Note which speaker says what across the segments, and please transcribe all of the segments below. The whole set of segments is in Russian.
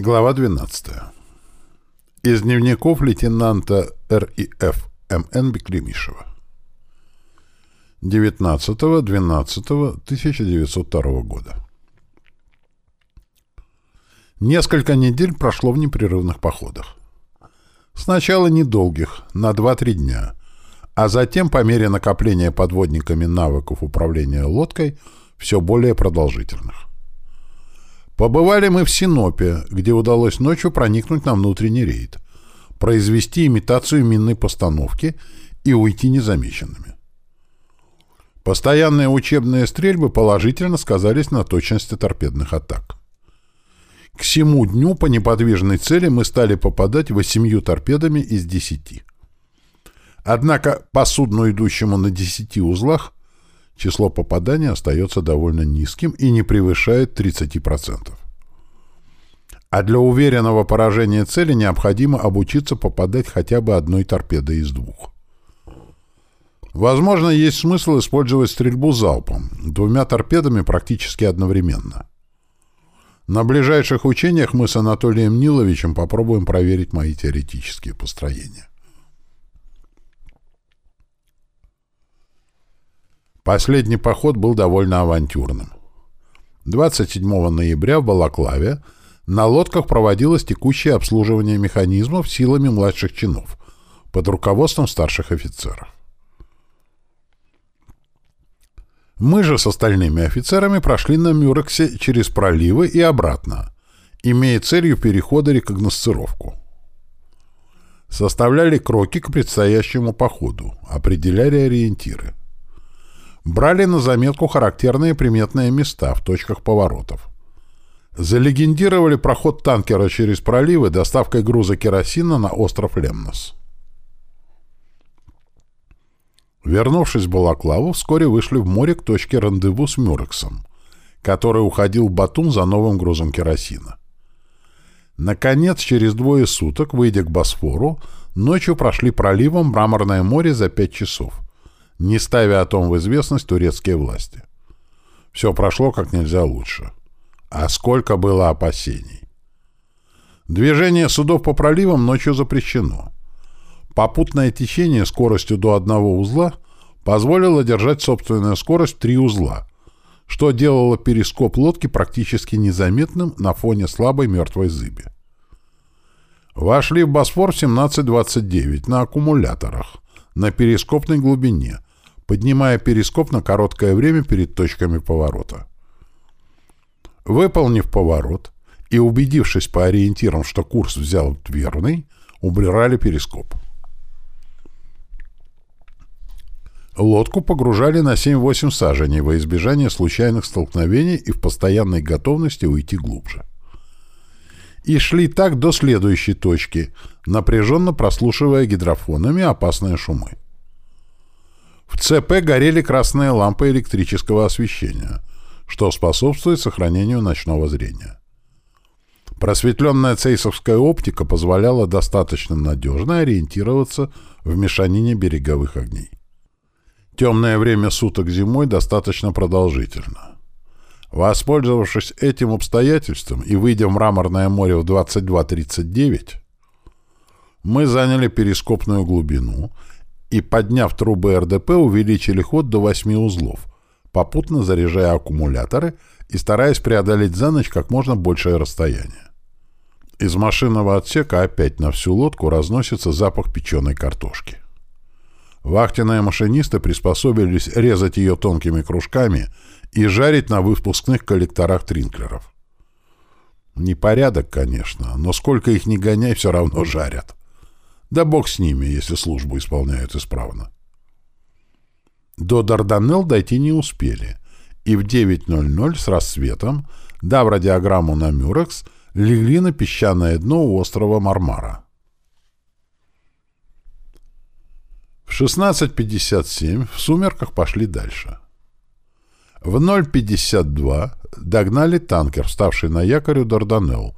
Speaker 1: Глава 12. Из дневников лейтенанта РИФ М.Н. Беклемишева. 19.12.1902 года. Несколько недель прошло в непрерывных походах. Сначала недолгих, на 2-3 дня, а затем, по мере накопления подводниками навыков управления лодкой, все более продолжительных. Побывали мы в Синопе, где удалось ночью проникнуть на внутренний рейд, произвести имитацию минной постановки и уйти незамеченными. Постоянные учебные стрельбы положительно сказались на точности торпедных атак. К всему дню по неподвижной цели мы стали попадать восемью торпедами из десяти. Однако по судну, идущему на десяти узлах, число попаданий остается довольно низким и не превышает 30%. А для уверенного поражения цели необходимо обучиться попадать хотя бы одной торпедой из двух. Возможно, есть смысл использовать стрельбу залпом, двумя торпедами практически одновременно. На ближайших учениях мы с Анатолием Ниловичем попробуем проверить мои теоретические построения. Последний поход был довольно авантюрным. 27 ноября в Балаклаве на лодках проводилось текущее обслуживание механизмов силами младших чинов под руководством старших офицеров. Мы же с остальными офицерами прошли на Мюрексе через проливы и обратно, имея целью перехода рекогносцировку. Составляли кроки к предстоящему походу, определяли ориентиры брали на заметку характерные приметные места в точках поворотов. Залегендировали проход танкера через проливы доставкой груза керосина на остров Лемнос. Вернувшись в Балаклаву, вскоре вышли в море к точке рандеву с Мюрексом, который уходил в Батум за новым грузом керосина. Наконец, через двое суток, выйдя к Босфору, ночью прошли проливом Мраморное море за пять часов – не ставя о том в известность турецкие власти. Все прошло как нельзя лучше. А сколько было опасений. Движение судов по проливам ночью запрещено. Попутное течение скоростью до одного узла позволило держать собственную скорость три узла, что делало перископ лодки практически незаметным на фоне слабой мертвой зыби. Вошли в Босфор в 17.29 на аккумуляторах, на перископной глубине, поднимая перископ на короткое время перед точками поворота. Выполнив поворот и убедившись по ориентирам, что курс взял верный, убирали перископ. Лодку погружали на 7-8 саженей во избежание случайных столкновений и в постоянной готовности уйти глубже. И шли так до следующей точки, напряженно прослушивая гидрофонами опасные шумы. В ЦП горели красные лампы электрического освещения, что способствует сохранению ночного зрения. Просветленная цейсовская оптика позволяла достаточно надежно ориентироваться в мешанине береговых огней. Темное время суток зимой достаточно продолжительно. Воспользовавшись этим обстоятельством и выйдя в мраморное море в 22.39, мы заняли перископную глубину и, подняв трубы РДП, увеличили ход до 8 узлов, попутно заряжая аккумуляторы и стараясь преодолеть за ночь как можно большее расстояние. Из машинного отсека опять на всю лодку разносится запах печеной картошки. Вахтенные машинисты приспособились резать ее тонкими кружками и жарить на выпускных коллекторах тринклеров. Непорядок, конечно, но сколько их не гоняй, все равно жарят. Да бог с ними, если службу исполняют исправно. До Дарданелл дойти не успели, и в 9.00 с рассветом, дав радиограмму на Мюрекс, легли на песчаное дно у острова Мармара. В 16.57 в сумерках пошли дальше. В 0.52 догнали танкер, вставший на якорю Дарданелл,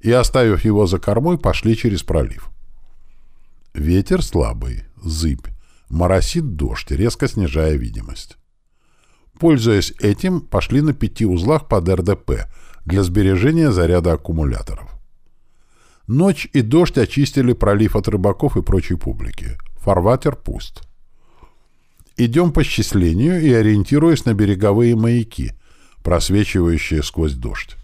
Speaker 1: и, оставив его за кормой, пошли через пролив. Ветер слабый, зыбь, моросит дождь, резко снижая видимость. Пользуясь этим, пошли на пяти узлах под РДП для сбережения заряда аккумуляторов. Ночь и дождь очистили пролив от рыбаков и прочей публики. Фарватер пуст. Идем по счислению и ориентируясь на береговые маяки, просвечивающие сквозь дождь.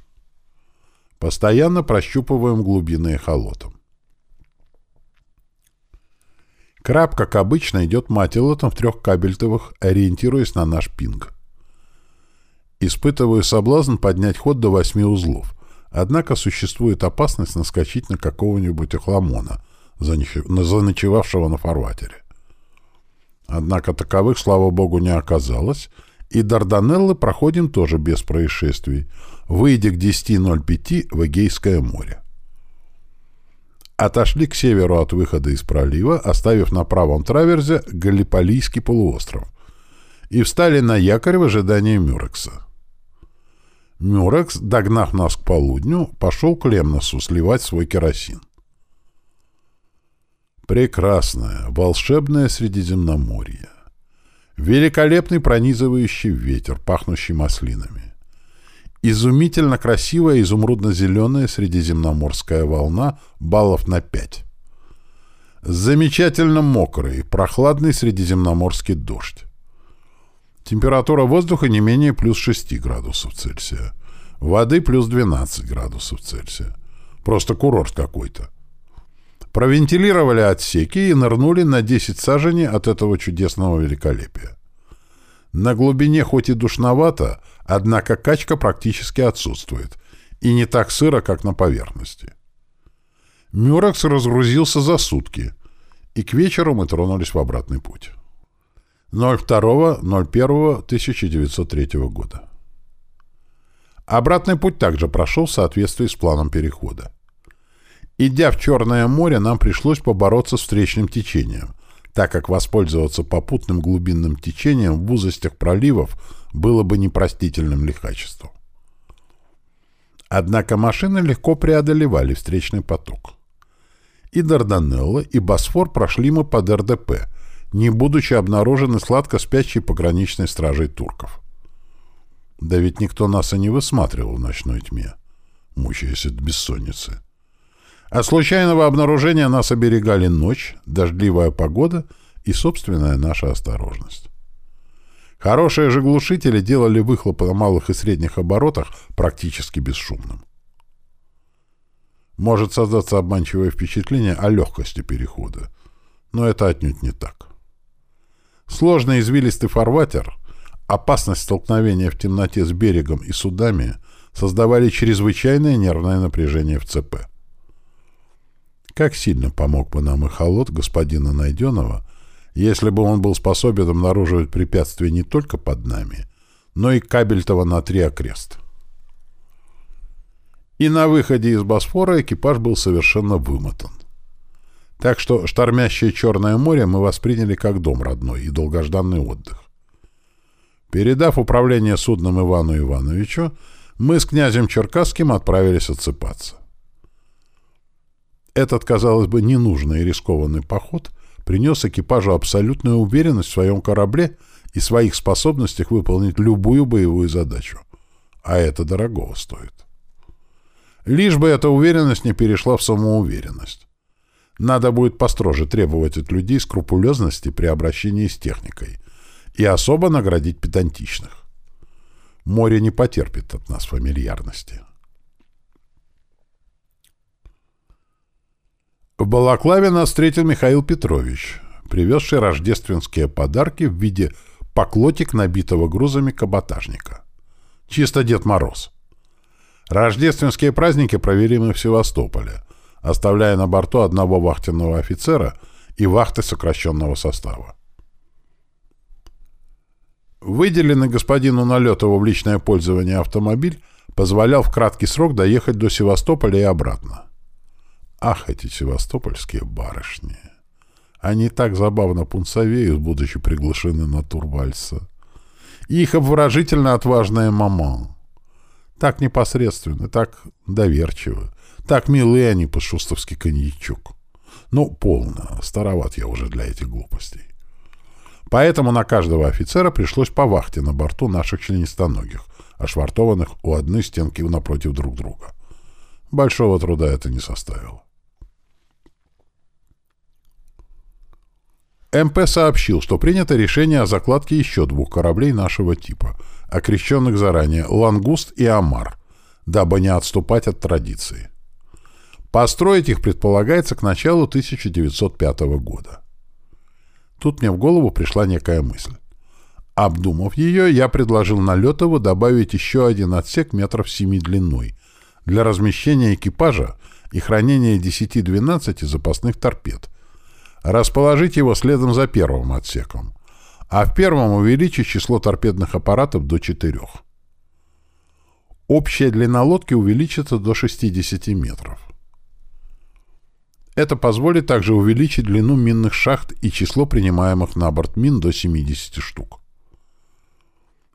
Speaker 1: Постоянно прощупываем глубины эхолотом. Краб, как обычно, идет матилотом в трех кабельтовых, ориентируясь на наш пинг. Испытываю соблазн поднять ход до восьми узлов. Однако существует опасность наскочить на какого-нибудь охламона, заночевавшего на фарватере. Однако таковых, слава богу, не оказалось, и Дарданеллы проходим тоже без происшествий, выйдя к 10.05 в Эгейское море. Отошли к северу от выхода из пролива, оставив на правом траверзе Галиполийский полуостров, и встали на якорь в ожидании Мюрекса. Мюрекс, догнав нас к полудню, пошел к Лемносу сливать свой керосин. Прекрасное, волшебное Средиземноморье. Великолепный пронизывающий ветер, пахнущий маслинами. Изумительно красивая изумрудно-зеленая средиземноморская волна баллов на 5. Замечательно мокрый, прохладный средиземноморский дождь. Температура воздуха не менее плюс 6 градусов Цельсия. Воды плюс 12 градусов Цельсия. Просто курорт какой-то. Провентилировали отсеки и нырнули на 10 саженей от этого чудесного великолепия. На глубине хоть и душновато, однако качка практически отсутствует, и не так сыро, как на поверхности. Мюрекс разгрузился за сутки, и к вечеру мы тронулись в обратный путь. 02.01.1903 года. Обратный путь также прошел в соответствии с планом перехода. Идя в Черное море, нам пришлось побороться с встречным течением, так как воспользоваться попутным глубинным течением в узостях проливов было бы непростительным лихачеством. Однако машины легко преодолевали встречный поток. И Дарданелло, и Босфор прошли мы под РДП – не будучи обнаружены сладко спящей пограничной стражей турков. Да ведь никто нас и не высматривал в ночной тьме, мучаясь от бессонницы. От случайного обнаружения нас оберегали ночь, дождливая погода и собственная наша осторожность. Хорошие же глушители делали выхлоп на малых и средних оборотах практически бесшумным. Может создаться обманчивое впечатление о легкости перехода, но это отнюдь не так. Сложный извилистый фарватер, опасность столкновения в темноте с берегом и судами создавали чрезвычайное нервное напряжение в ЦП. Как сильно помог бы нам и холод господина Найденова, если бы он был способен обнаруживать препятствия не только под нами, но и Кабельтова на три окрест. И на выходе из Босфора экипаж был совершенно вымотан. Так что штормящее Черное море мы восприняли как дом родной и долгожданный отдых. Передав управление судном Ивану Ивановичу, мы с князем Черкасским отправились отсыпаться. Этот, казалось бы, ненужный и рискованный поход принес экипажу абсолютную уверенность в своем корабле и своих способностях выполнить любую боевую задачу. А это дорогого стоит. Лишь бы эта уверенность не перешла в самоуверенность. Надо будет построже требовать от людей скрупулезности при обращении с техникой и особо наградить педантичных. Море не потерпит от нас фамильярности. В Балаклаве нас встретил Михаил Петрович, привезший рождественские подарки в виде поклотик, набитого грузами каботажника. Чисто Дед Мороз. Рождественские праздники провели мы в Севастополе, оставляя на борту одного вахтенного офицера и вахты сокращенного состава. Выделенный господину Налетову в личное пользование автомобиль позволял в краткий срок доехать до Севастополя и обратно. Ах, эти севастопольские барышни! Они так забавно пунцовеют, будучи приглашены на турвальса. Их обворожительно отважная мама. Так непосредственно, так доверчиво, так милые они по-шустовски коньячок. Ну, полно, староват я уже для этих глупостей. Поэтому на каждого офицера пришлось по вахте на борту наших членистоногих, ошвартованных у одной стенки напротив друг друга. Большого труда это не составило. МП сообщил, что принято решение о закладке еще двух кораблей нашего типа, окрещенных заранее «Лангуст» и «Амар», дабы не отступать от традиции. Построить их предполагается к началу 1905 года. Тут мне в голову пришла некая мысль. Обдумав ее, я предложил Налетову добавить еще один отсек метров семи длиной для размещения экипажа и хранения 10-12 запасных торпед. Расположить его следом за первым отсеком, а в первом увеличить число торпедных аппаратов до четырех. Общая длина лодки увеличится до 60 метров. Это позволит также увеличить длину минных шахт и число принимаемых на борт мин до 70 штук.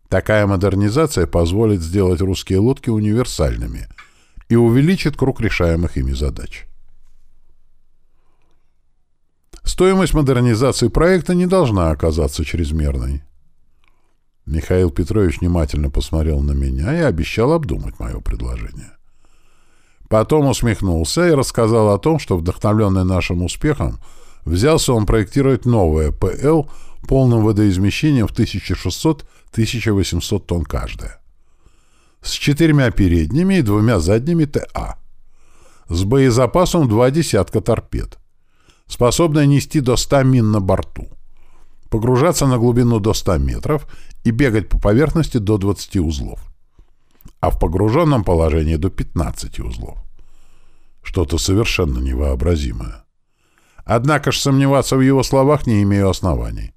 Speaker 1: Такая модернизация позволит сделать русские лодки универсальными и увеличит круг решаемых ими задач. Стоимость модернизации проекта не должна оказаться чрезмерной. Михаил Петрович внимательно посмотрел на меня и обещал обдумать мое предложение. Потом усмехнулся и рассказал о том, что, вдохновленный нашим успехом, взялся он проектировать новое ПЛ полным водоизмещением в 1600-1800 тонн каждое. С четырьмя передними и двумя задними ТА. С боезапасом два десятка торпед. Способная нести до 100 мин на борту. Погружаться на глубину до 100 метров и бегать по поверхности до 20 узлов а в погруженном положении до 15 узлов. Что-то совершенно невообразимое. Однако ж сомневаться в его словах не имею оснований.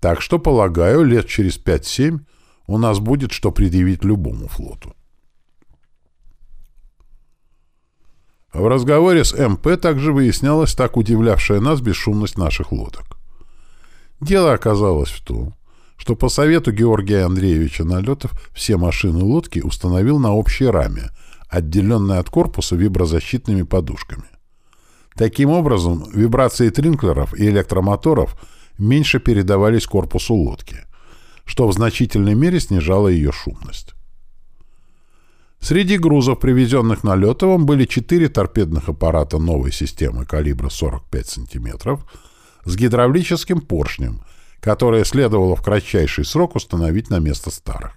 Speaker 1: Так что, полагаю, лет через 5-7 у нас будет что предъявить любому флоту. В разговоре с МП также выяснялась так удивлявшая нас бесшумность наших лодок. Дело оказалось в том, что по совету Георгия Андреевича Налетов все машины лодки установил на общей раме, отделенной от корпуса виброзащитными подушками. Таким образом, вибрации тринклеров и электромоторов меньше передавались корпусу лодки, что в значительной мере снижало ее шумность. Среди грузов, привезенных Налетовым, были четыре торпедных аппарата новой системы калибра 45 см с гидравлическим поршнем – которые следовало в кратчайший срок установить на место старых.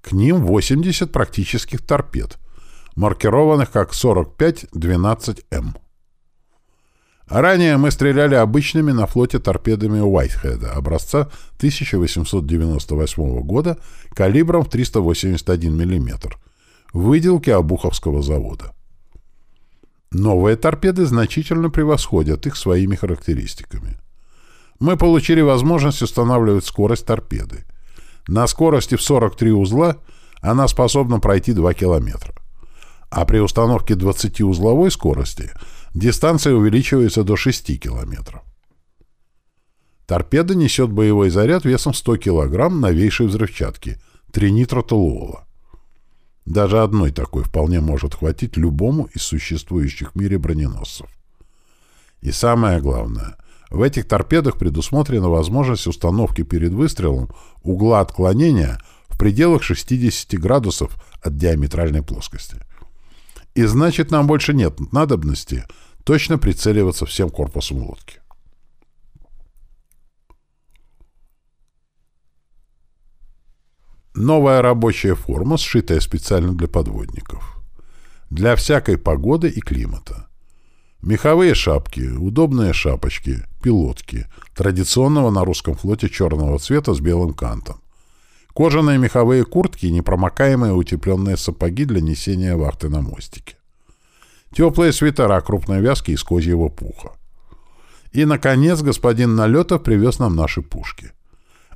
Speaker 1: К ним 80 практических торпед, маркированных как 45-12М. Ранее мы стреляли обычными на флоте торпедами Уайтхеда образца 1898 года калибром в 381 мм, выделки Обуховского завода. Новые торпеды значительно превосходят их своими характеристиками мы получили возможность устанавливать скорость торпеды. На скорости в 43 узла она способна пройти 2 километра. А при установке 20-узловой скорости дистанция увеличивается до 6 километров. Торпеда несет боевой заряд весом 100 килограмм новейшей взрывчатки – тринитротолуола. Даже одной такой вполне может хватить любому из существующих в мире броненосцев. И самое главное – в этих торпедах предусмотрена возможность установки перед выстрелом угла отклонения в пределах 60 градусов от диаметральной плоскости. И значит, нам больше нет надобности точно прицеливаться всем корпусом лодки. Новая рабочая форма, сшитая специально для подводников. Для всякой погоды и климата. Меховые шапки, удобные шапочки, пилотки, традиционного на русском флоте черного цвета с белым кантом. Кожаные меховые куртки и непромокаемые утепленные сапоги для несения вахты на мостике. Теплые свитера крупной вязки из козьего пуха. И, наконец, господин Налетов привез нам наши пушки.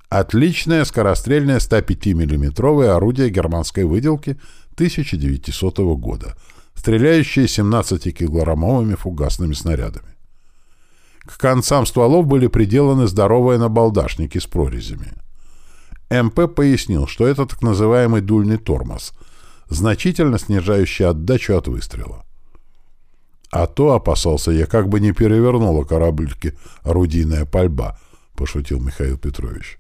Speaker 1: Отличное скорострельное 105 миллиметровое орудие германской выделки 1900 года — стреляющие 17-килограммовыми фугасными снарядами. К концам стволов были приделаны здоровые набалдашники с прорезями. МП пояснил, что это так называемый дульный тормоз, значительно снижающий отдачу от выстрела. А то, опасался я, как бы не перевернула корабльки орудийная пальба, пошутил Михаил Петрович.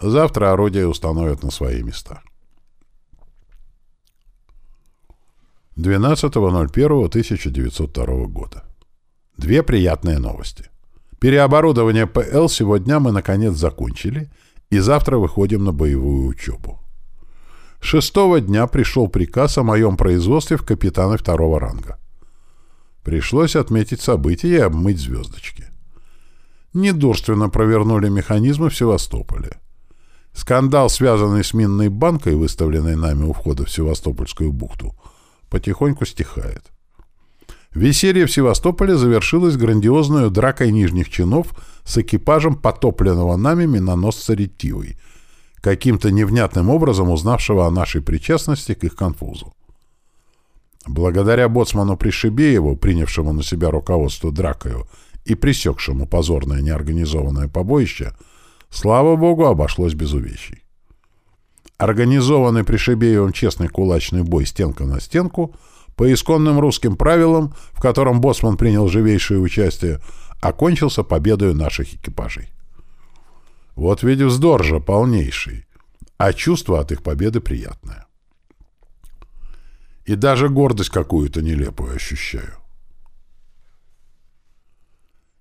Speaker 1: Завтра орудия установят на свои места. 12.01.1902 года. Две приятные новости. Переоборудование ПЛ сегодня мы, наконец, закончили, и завтра выходим на боевую учебу. Шестого дня пришел приказ о моем производстве в капитаны второго ранга. Пришлось отметить события и обмыть звездочки. Недурственно провернули механизмы в Севастополе. Скандал, связанный с минной банкой, выставленной нами у входа в Севастопольскую бухту, потихоньку стихает. Веселье в Севастополе завершилось грандиозной дракой нижних чинов с экипажем потопленного нами миноносца «Ретивый», каким-то невнятным образом узнавшего о нашей причастности к их конфузу. Благодаря боцману Пришибееву, принявшему на себя руководство дракою и пресекшему позорное неорганизованное побоище, слава богу, обошлось без увечий. Организованный Пришибеевым честный кулачный бой стенка на стенку — по исконным русским правилам, в котором боссман принял живейшее участие, окончился победой наших экипажей. Вот ведь вздор же полнейший, а чувство от их победы приятное. И даже гордость какую-то нелепую ощущаю.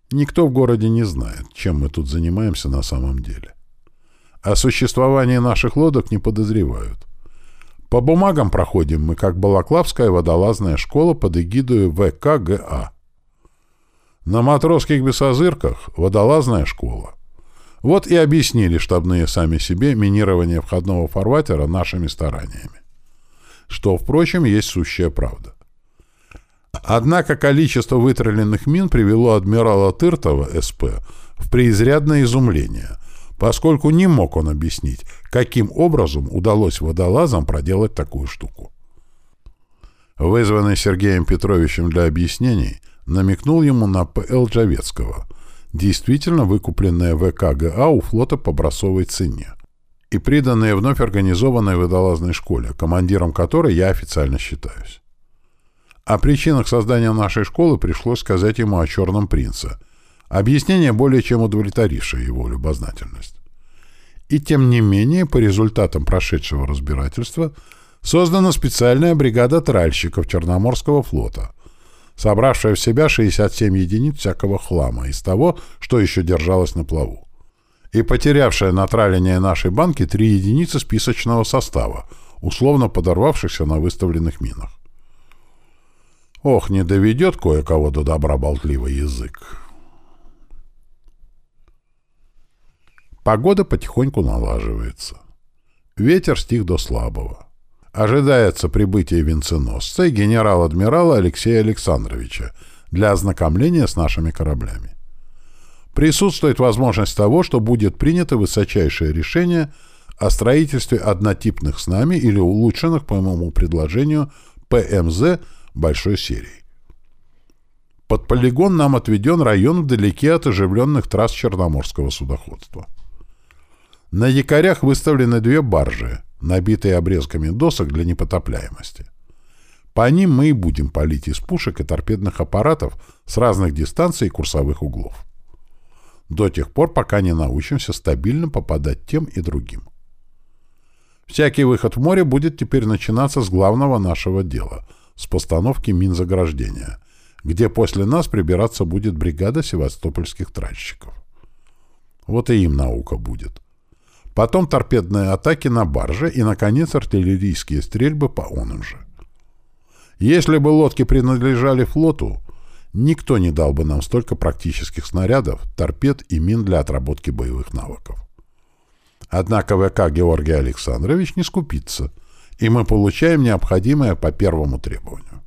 Speaker 1: Никто в городе не знает, чем мы тут занимаемся на самом деле. О существовании наших лодок не подозревают. По бумагам проходим мы как Балаклавская водолазная школа под эгидой ВКГА. На матросских бесозырках водолазная школа. Вот и объяснили штабные сами себе минирование входного фарватера нашими стараниями. Что, впрочем, есть сущая правда. Однако количество вытроленных мин привело адмирала Тыртова, СП, в преизрядное изумление – поскольку не мог он объяснить, каким образом удалось водолазам проделать такую штуку. Вызванный Сергеем Петровичем для объяснений, намекнул ему на П.Л. Джавецкого, действительно выкупленное ВКГА у флота по бросовой цене и приданные вновь организованной водолазной школе, командиром которой я официально считаюсь. О причинах создания нашей школы пришлось сказать ему о «Черном принце», Объяснение более чем удовлетворившее его любознательность. И тем не менее, по результатам прошедшего разбирательства, создана специальная бригада тральщиков Черноморского флота, собравшая в себя 67 единиц всякого хлама из того, что еще держалось на плаву, и потерявшая на тралении нашей банки три единицы списочного состава, условно подорвавшихся на выставленных минах. Ох, не доведет кое-кого до добра болтливый язык. Погода потихоньку налаживается. Ветер стих до слабого. Ожидается прибытие венценосца и генерал-адмирала Алексея Александровича для ознакомления с нашими кораблями. Присутствует возможность того, что будет принято высочайшее решение о строительстве однотипных с нами или улучшенных, по моему предложению, ПМЗ большой серии. Под полигон нам отведен район вдалеке от оживленных трасс Черноморского судоходства. На якорях выставлены две баржи, набитые обрезками досок для непотопляемости. По ним мы и будем палить из пушек и торпедных аппаратов с разных дистанций и курсовых углов. До тех пор, пока не научимся стабильно попадать тем и другим. Всякий выход в море будет теперь начинаться с главного нашего дела, с постановки мин заграждения, где после нас прибираться будет бригада севастопольских тральщиков. Вот и им наука будет. Потом торпедные атаки на барже и, наконец, артиллерийские стрельбы по оным же. Если бы лодки принадлежали флоту, никто не дал бы нам столько практических снарядов, торпед и мин для отработки боевых навыков. Однако ВК Георгий Александрович не скупится, и мы получаем необходимое по первому требованию.